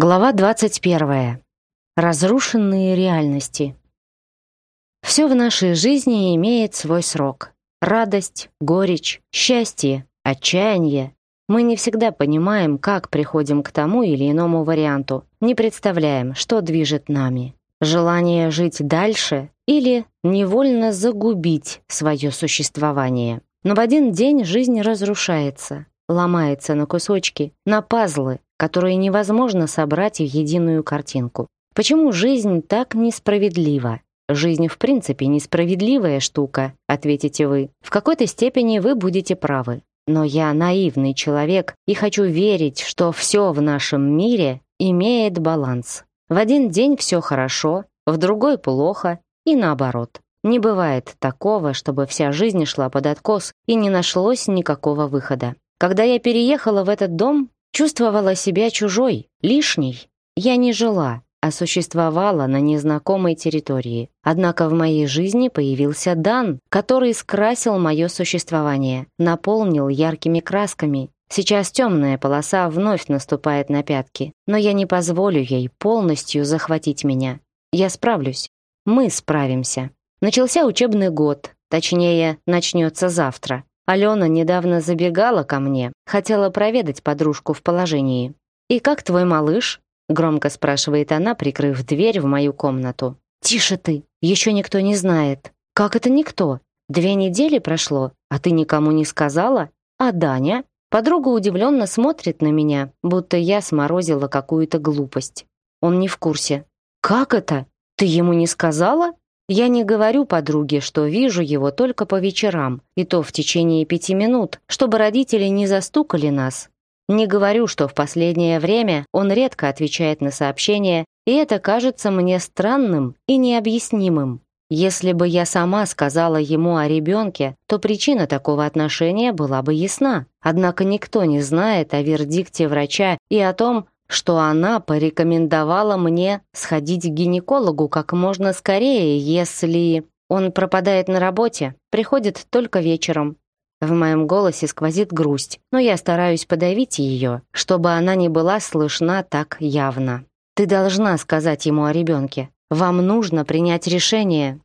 Глава 21. Разрушенные реальности. Все в нашей жизни имеет свой срок. Радость, горечь, счастье, отчаяние. Мы не всегда понимаем, как приходим к тому или иному варианту, не представляем, что движет нами. Желание жить дальше или невольно загубить свое существование. Но в один день жизнь разрушается, ломается на кусочки, на пазлы, которые невозможно собрать в единую картинку. Почему жизнь так несправедлива? Жизнь в принципе несправедливая штука, ответите вы. В какой-то степени вы будете правы. Но я наивный человек и хочу верить, что все в нашем мире имеет баланс. В один день все хорошо, в другой плохо и наоборот. Не бывает такого, чтобы вся жизнь шла под откос и не нашлось никакого выхода. Когда я переехала в этот дом, Чувствовала себя чужой, лишней. Я не жила, а существовала на незнакомой территории. Однако в моей жизни появился Дан, который скрасил мое существование, наполнил яркими красками. Сейчас темная полоса вновь наступает на пятки, но я не позволю ей полностью захватить меня. Я справлюсь. Мы справимся. Начался учебный год, точнее, начнется завтра. Алена недавно забегала ко мне, хотела проведать подружку в положении. «И как твой малыш?» — громко спрашивает она, прикрыв дверь в мою комнату. «Тише ты! Еще никто не знает!» «Как это никто? Две недели прошло, а ты никому не сказала? А Даня?» Подруга удивленно смотрит на меня, будто я сморозила какую-то глупость. Он не в курсе. «Как это? Ты ему не сказала?» Я не говорю подруге, что вижу его только по вечерам, и то в течение пяти минут, чтобы родители не застукали нас. Не говорю, что в последнее время он редко отвечает на сообщения, и это кажется мне странным и необъяснимым. Если бы я сама сказала ему о ребенке, то причина такого отношения была бы ясна. Однако никто не знает о вердикте врача и о том, что она порекомендовала мне сходить к гинекологу как можно скорее, если он пропадает на работе, приходит только вечером. В моем голосе сквозит грусть, но я стараюсь подавить ее, чтобы она не была слышна так явно. Ты должна сказать ему о ребенке. Вам нужно принять решение.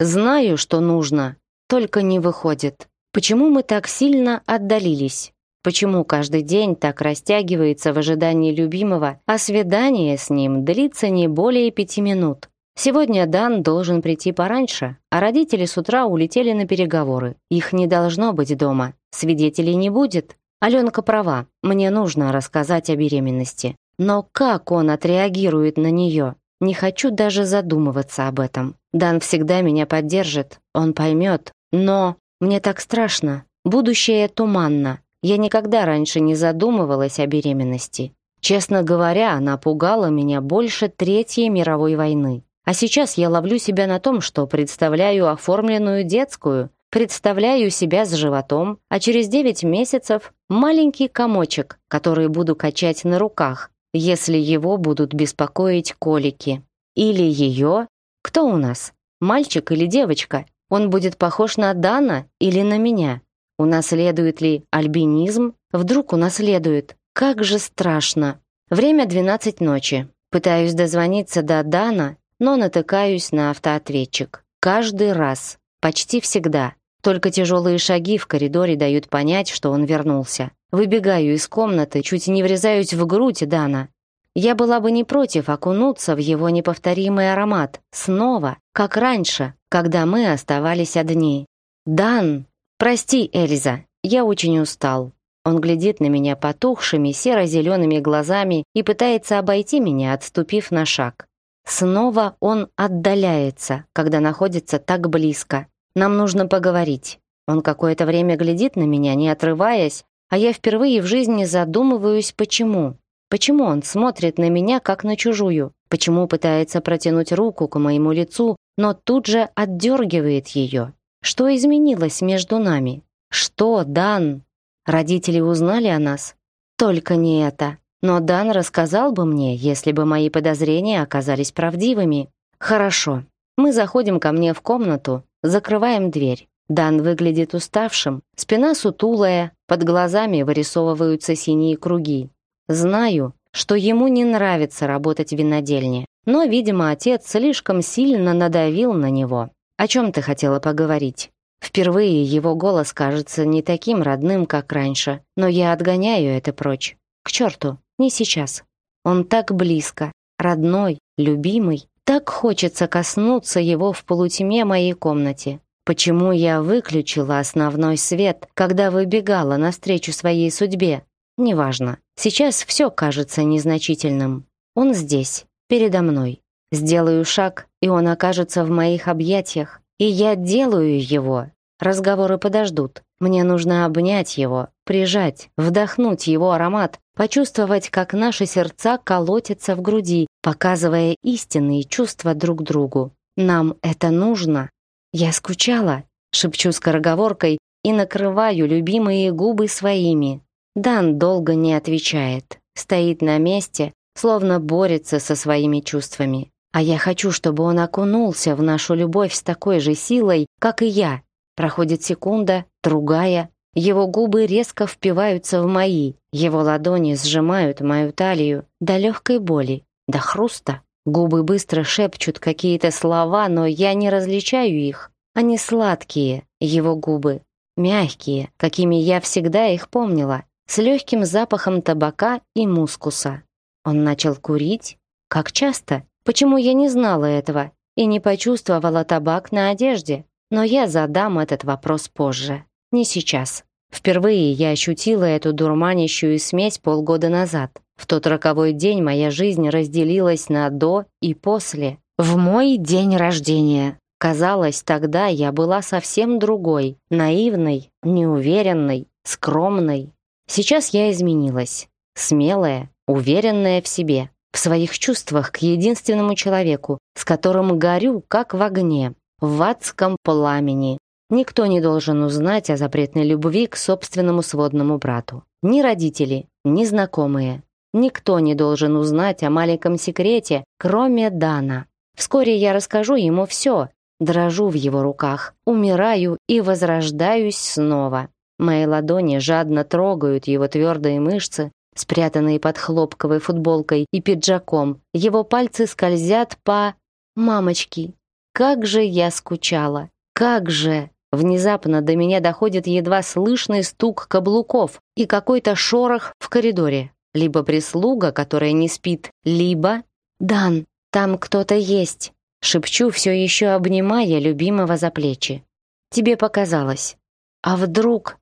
Знаю, что нужно, только не выходит. Почему мы так сильно отдалились? Почему каждый день так растягивается в ожидании любимого, а свидание с ним длится не более пяти минут? Сегодня Дан должен прийти пораньше, а родители с утра улетели на переговоры. Их не должно быть дома. Свидетелей не будет. Аленка права, мне нужно рассказать о беременности. Но как он отреагирует на нее? Не хочу даже задумываться об этом. Дан всегда меня поддержит, он поймет. Но мне так страшно. Будущее туманно. Я никогда раньше не задумывалась о беременности. Честно говоря, она пугала меня больше Третьей мировой войны. А сейчас я ловлю себя на том, что представляю оформленную детскую, представляю себя с животом, а через 9 месяцев маленький комочек, который буду качать на руках, если его будут беспокоить колики. Или ее. Кто у нас? Мальчик или девочка? Он будет похож на Дана или на меня? Унаследует ли альбинизм? Вдруг унаследует? Как же страшно. Время 12 ночи. Пытаюсь дозвониться до Дана, но натыкаюсь на автоответчик. Каждый раз. Почти всегда. Только тяжелые шаги в коридоре дают понять, что он вернулся. Выбегаю из комнаты, чуть не врезаюсь в грудь Дана. Я была бы не против окунуться в его неповторимый аромат. Снова, как раньше, когда мы оставались одни. «Дан!» «Прости, Элиза, я очень устал». Он глядит на меня потухшими серо-зелеными глазами и пытается обойти меня, отступив на шаг. Снова он отдаляется, когда находится так близко. Нам нужно поговорить. Он какое-то время глядит на меня, не отрываясь, а я впервые в жизни задумываюсь, почему. Почему он смотрит на меня, как на чужую? Почему пытается протянуть руку к моему лицу, но тут же отдергивает ее? Что изменилось между нами? Что, Дан? Родители узнали о нас? Только не это. Но Дан рассказал бы мне, если бы мои подозрения оказались правдивыми. Хорошо. Мы заходим ко мне в комнату, закрываем дверь. Дан выглядит уставшим, спина сутулая, под глазами вырисовываются синие круги. Знаю, что ему не нравится работать в винодельне, но, видимо, отец слишком сильно надавил на него. «О чем ты хотела поговорить?» Впервые его голос кажется не таким родным, как раньше, но я отгоняю это прочь. К черту, не сейчас. Он так близко, родной, любимый. Так хочется коснуться его в полутьме моей комнате. Почему я выключила основной свет, когда выбегала навстречу своей судьбе? Неважно. Сейчас все кажется незначительным. Он здесь, передо мной. Сделаю шаг, и он окажется в моих объятиях. И я делаю его. Разговоры подождут. Мне нужно обнять его, прижать, вдохнуть его аромат, почувствовать, как наши сердца колотятся в груди, показывая истинные чувства друг другу. Нам это нужно. Я скучала, шепчу скороговоркой и накрываю любимые губы своими. Дан долго не отвечает, стоит на месте, словно борется со своими чувствами. А я хочу, чтобы он окунулся в нашу любовь с такой же силой, как и я. Проходит секунда, другая. Его губы резко впиваются в мои. Его ладони сжимают мою талию до легкой боли, до хруста. Губы быстро шепчут какие-то слова, но я не различаю их. Они сладкие, его губы. Мягкие, какими я всегда их помнила. С легким запахом табака и мускуса. Он начал курить? Как часто? Почему я не знала этого и не почувствовала табак на одежде? Но я задам этот вопрос позже, не сейчас. Впервые я ощутила эту дурманящую смесь полгода назад. В тот роковой день моя жизнь разделилась на «до» и «после». В мой день рождения. Казалось, тогда я была совсем другой, наивной, неуверенной, скромной. Сейчас я изменилась. Смелая, уверенная в себе в своих чувствах к единственному человеку, с которым горю, как в огне, в адском пламени. Никто не должен узнать о запретной любви к собственному сводному брату. Ни родители, ни знакомые. Никто не должен узнать о маленьком секрете, кроме Дана. Вскоре я расскажу ему все. Дрожу в его руках, умираю и возрождаюсь снова. Мои ладони жадно трогают его твердые мышцы, спрятанные под хлопковой футболкой и пиджаком. Его пальцы скользят по... «Мамочки, как же я скучала! Как же!» Внезапно до меня доходит едва слышный стук каблуков и какой-то шорох в коридоре. Либо прислуга, которая не спит, либо... «Дан, там кто-то есть!» Шепчу, все еще обнимая любимого за плечи. «Тебе показалось. А вдруг...»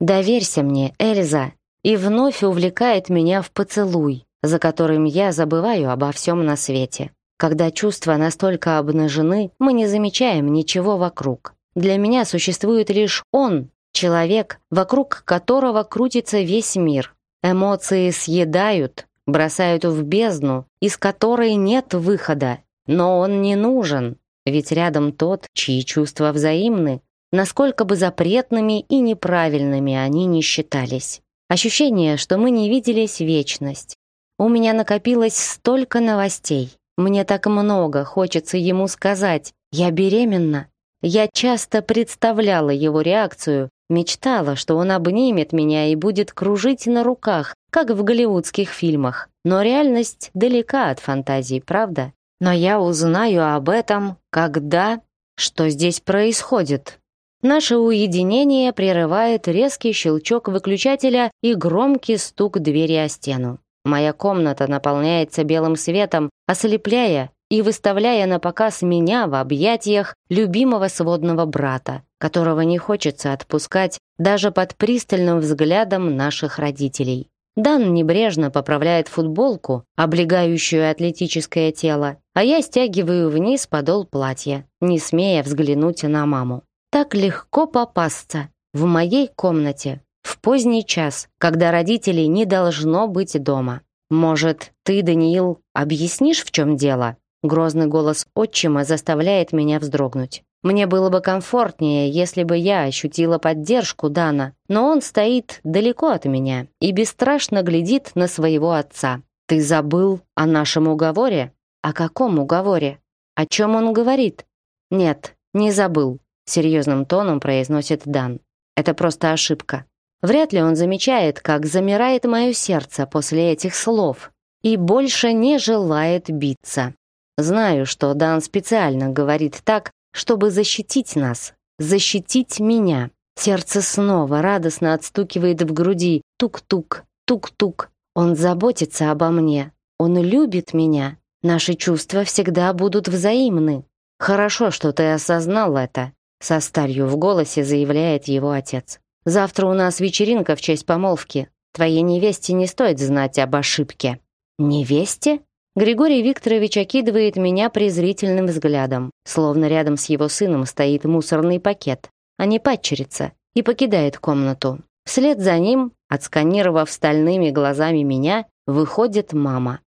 «Доверься мне, Эльза!» и вновь увлекает меня в поцелуй, за которым я забываю обо всем на свете. Когда чувства настолько обнажены, мы не замечаем ничего вокруг. Для меня существует лишь он, человек, вокруг которого крутится весь мир. Эмоции съедают, бросают в бездну, из которой нет выхода. Но он не нужен, ведь рядом тот, чьи чувства взаимны, насколько бы запретными и неправильными они ни считались. Ощущение, что мы не виделись вечность. У меня накопилось столько новостей. Мне так много хочется ему сказать. Я беременна. Я часто представляла его реакцию, мечтала, что он обнимет меня и будет кружить на руках, как в голливудских фильмах. Но реальность далека от фантазий, правда? Но я узнаю об этом, когда... Что здесь происходит? Наше уединение прерывает резкий щелчок выключателя и громкий стук двери о стену. Моя комната наполняется белым светом, ослепляя и выставляя на показ меня в объятиях любимого сводного брата, которого не хочется отпускать даже под пристальным взглядом наших родителей. Дан небрежно поправляет футболку, облегающую атлетическое тело, а я стягиваю вниз подол платья, не смея взглянуть на маму так легко попасться в моей комнате в поздний час, когда родителей не должно быть дома. Может, ты, Даниил, объяснишь, в чем дело? Грозный голос отчима заставляет меня вздрогнуть. Мне было бы комфортнее, если бы я ощутила поддержку Дана, но он стоит далеко от меня и бесстрашно глядит на своего отца. Ты забыл о нашем уговоре? О каком уговоре? О чем он говорит? Нет, не забыл серьезным тоном произносит Дан. Это просто ошибка. Вряд ли он замечает, как замирает мое сердце после этих слов и больше не желает биться. Знаю, что Дан специально говорит так, чтобы защитить нас, защитить меня. Сердце снова радостно отстукивает в груди. Тук-тук, тук-тук. Он заботится обо мне. Он любит меня. Наши чувства всегда будут взаимны. Хорошо, что ты осознал это. Со старью в голосе заявляет его отец. «Завтра у нас вечеринка в честь помолвки. Твоей невесте не стоит знать об ошибке». «Невесте?» Григорий Викторович окидывает меня презрительным взглядом, словно рядом с его сыном стоит мусорный пакет, а не падчерица, и покидает комнату. Вслед за ним, отсканировав стальными глазами меня, выходит мама.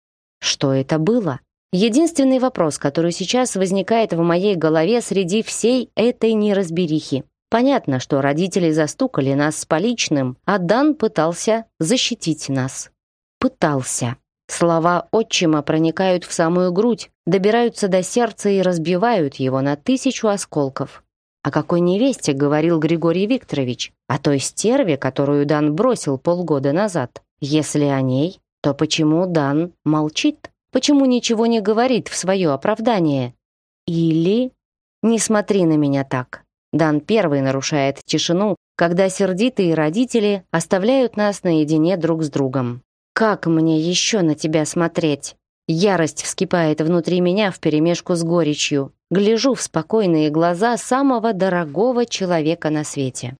Что это было? Единственный вопрос, который сейчас возникает в моей голове среди всей этой неразберихи. Понятно, что родители застукали нас с поличным, а Дан пытался защитить нас. Пытался. Слова отчима проникают в самую грудь, добираются до сердца и разбивают его на тысячу осколков. О какой невесте говорил Григорий Викторович? О той стерве, которую Дан бросил полгода назад. Если о ней, то почему Дан молчит? Почему ничего не говорит в свое оправдание? Или... Не смотри на меня так. Дан первый нарушает тишину, когда сердитые родители оставляют нас наедине друг с другом. Как мне еще на тебя смотреть? Ярость вскипает внутри меня вперемешку с горечью. Гляжу в спокойные глаза самого дорогого человека на свете.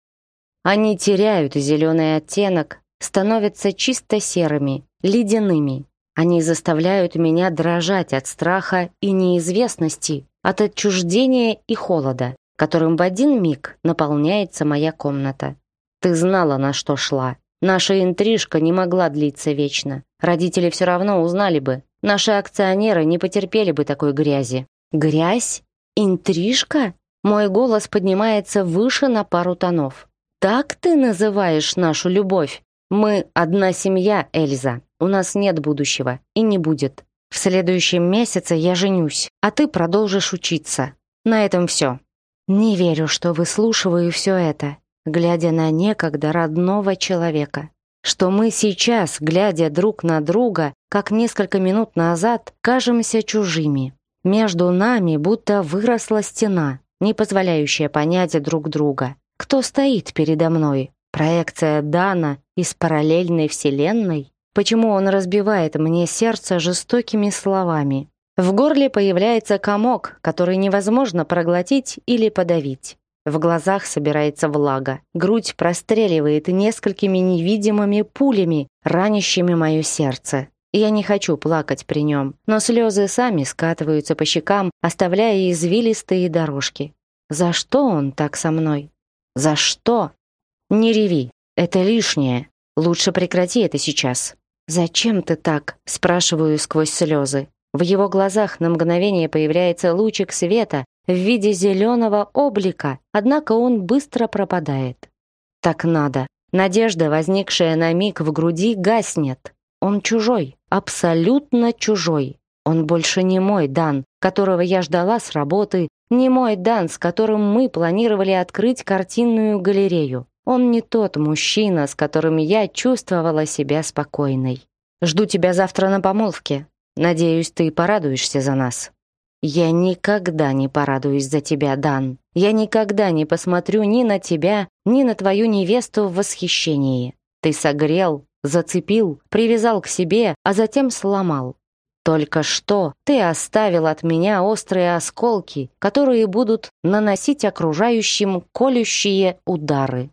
Они теряют зеленый оттенок, становятся чисто серыми, ледяными. Они заставляют меня дрожать от страха и неизвестности, от отчуждения и холода, которым в один миг наполняется моя комната. Ты знала, на что шла. Наша интрижка не могла длиться вечно. Родители все равно узнали бы. Наши акционеры не потерпели бы такой грязи. Грязь? Интрижка? Мой голос поднимается выше на пару тонов. Так ты называешь нашу любовь? Мы одна семья, Эльза. У нас нет будущего и не будет. В следующем месяце я женюсь, а ты продолжишь учиться. На этом все. Не верю, что выслушиваю все это, глядя на некогда родного человека. Что мы сейчас, глядя друг на друга, как несколько минут назад, кажемся чужими. Между нами будто выросла стена, не позволяющая понять друг друга. Кто стоит передо мной, Проекция Дана из параллельной вселенной? Почему он разбивает мне сердце жестокими словами? В горле появляется комок, который невозможно проглотить или подавить. В глазах собирается влага. Грудь простреливает несколькими невидимыми пулями, ранящими мое сердце. Я не хочу плакать при нем, но слезы сами скатываются по щекам, оставляя извилистые дорожки. За что он так со мной? За что? Не реви, это лишнее. Лучше прекрати это сейчас. Зачем ты так? спрашиваю сквозь слезы. В его глазах на мгновение появляется лучик света в виде зеленого облика, однако он быстро пропадает. Так надо. Надежда, возникшая на миг в груди, гаснет. Он чужой, абсолютно чужой. Он больше не мой Дан, которого я ждала с работы, не мой Дан, с которым мы планировали открыть картинную галерею. Он не тот мужчина, с которым я чувствовала себя спокойной. Жду тебя завтра на помолвке. Надеюсь, ты порадуешься за нас. Я никогда не порадуюсь за тебя, Дан. Я никогда не посмотрю ни на тебя, ни на твою невесту в восхищении. Ты согрел, зацепил, привязал к себе, а затем сломал. Только что ты оставил от меня острые осколки, которые будут наносить окружающим колющие удары.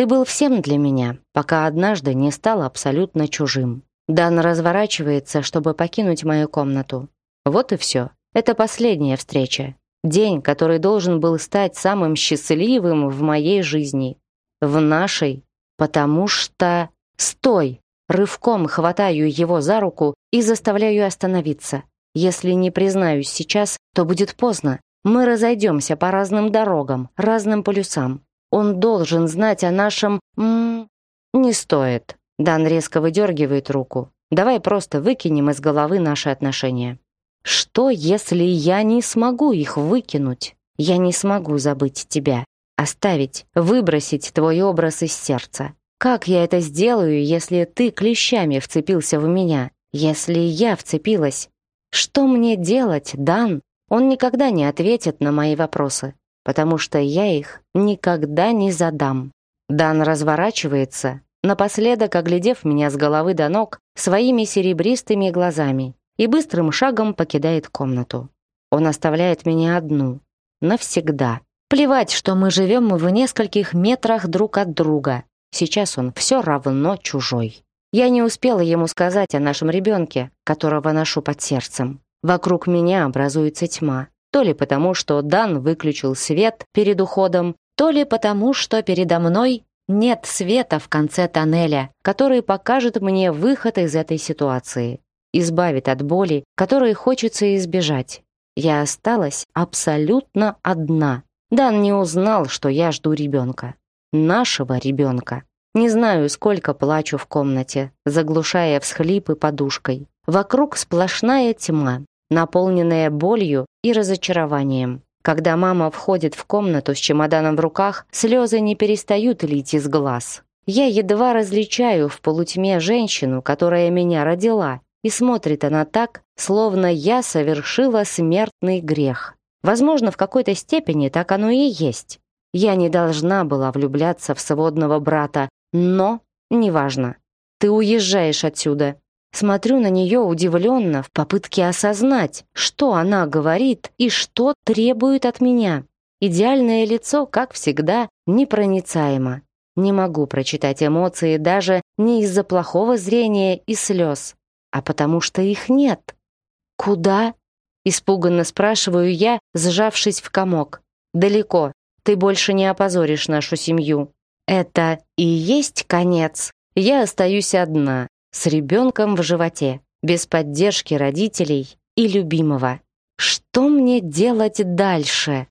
Ты был всем для меня, пока однажды не стал абсолютно чужим. Дан разворачивается, чтобы покинуть мою комнату. Вот и все. Это последняя встреча. День, который должен был стать самым счастливым в моей жизни. В нашей. Потому что... Стой! Рывком хватаю его за руку и заставляю остановиться. Если не признаюсь сейчас, то будет поздно. Мы разойдемся по разным дорогам, разным полюсам. Он должен знать о нашем... М -м не стоит. Дан резко выдергивает руку. Давай просто выкинем из головы наши отношения. Что, если я не смогу их выкинуть? Я не смогу забыть тебя. Оставить, выбросить твой образ из сердца. Как я это сделаю, если ты клещами вцепился в меня? Если я вцепилась? Что мне делать, Дан? Он никогда не ответит на мои вопросы потому что я их никогда не задам». Дан разворачивается, напоследок оглядев меня с головы до ног своими серебристыми глазами и быстрым шагом покидает комнату. Он оставляет меня одну. Навсегда. Плевать, что мы живем в нескольких метрах друг от друга. Сейчас он все равно чужой. Я не успела ему сказать о нашем ребенке, которого ношу под сердцем. Вокруг меня образуется тьма то ли потому, что Дан выключил свет перед уходом, то ли потому, что передо мной нет света в конце тоннеля, который покажет мне выход из этой ситуации, избавит от боли, которой хочется избежать. Я осталась абсолютно одна. Дан не узнал, что я жду ребенка. Нашего ребенка. Не знаю, сколько плачу в комнате, заглушая всхлипы подушкой. Вокруг сплошная тьма наполненная болью и разочарованием. Когда мама входит в комнату с чемоданом в руках, слезы не перестают лить из глаз. Я едва различаю в полутьме женщину, которая меня родила, и смотрит она так, словно я совершила смертный грех. Возможно, в какой-то степени так оно и есть. Я не должна была влюбляться в сводного брата, но неважно. Ты уезжаешь отсюда, Смотрю на нее удивленно в попытке осознать, что она говорит и что требует от меня. Идеальное лицо, как всегда, непроницаемо. Не могу прочитать эмоции даже не из-за плохого зрения и слез, а потому что их нет. «Куда?» — испуганно спрашиваю я, сжавшись в комок. «Далеко. Ты больше не опозоришь нашу семью». «Это и есть конец. Я остаюсь одна, с ребенком в животе, без поддержки родителей и любимого. Что мне делать дальше?